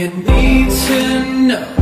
you need to know.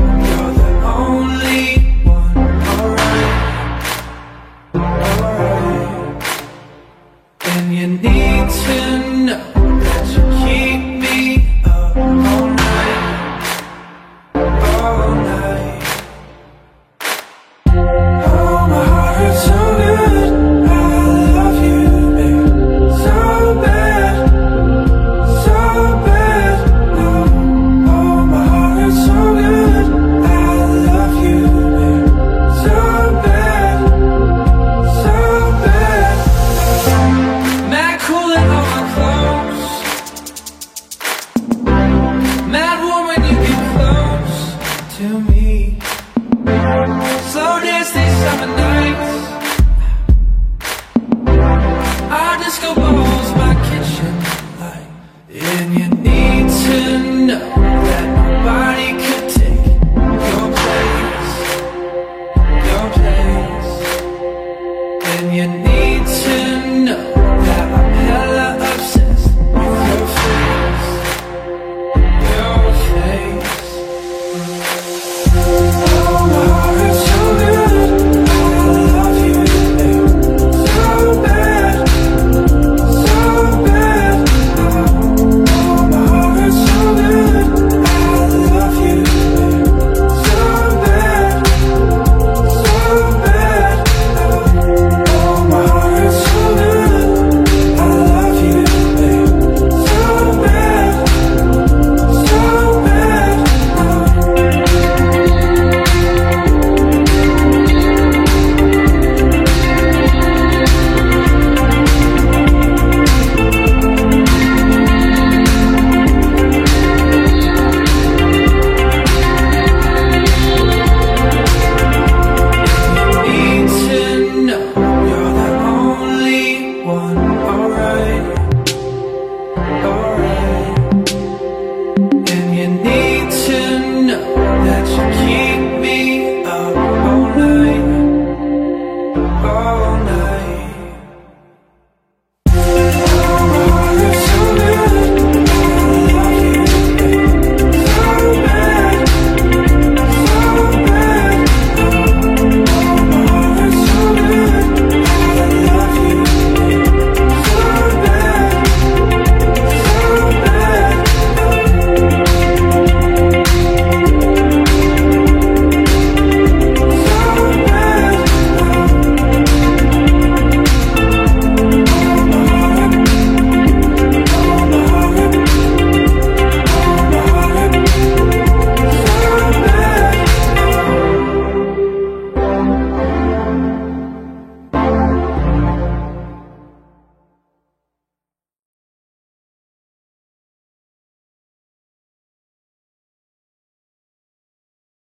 Oh.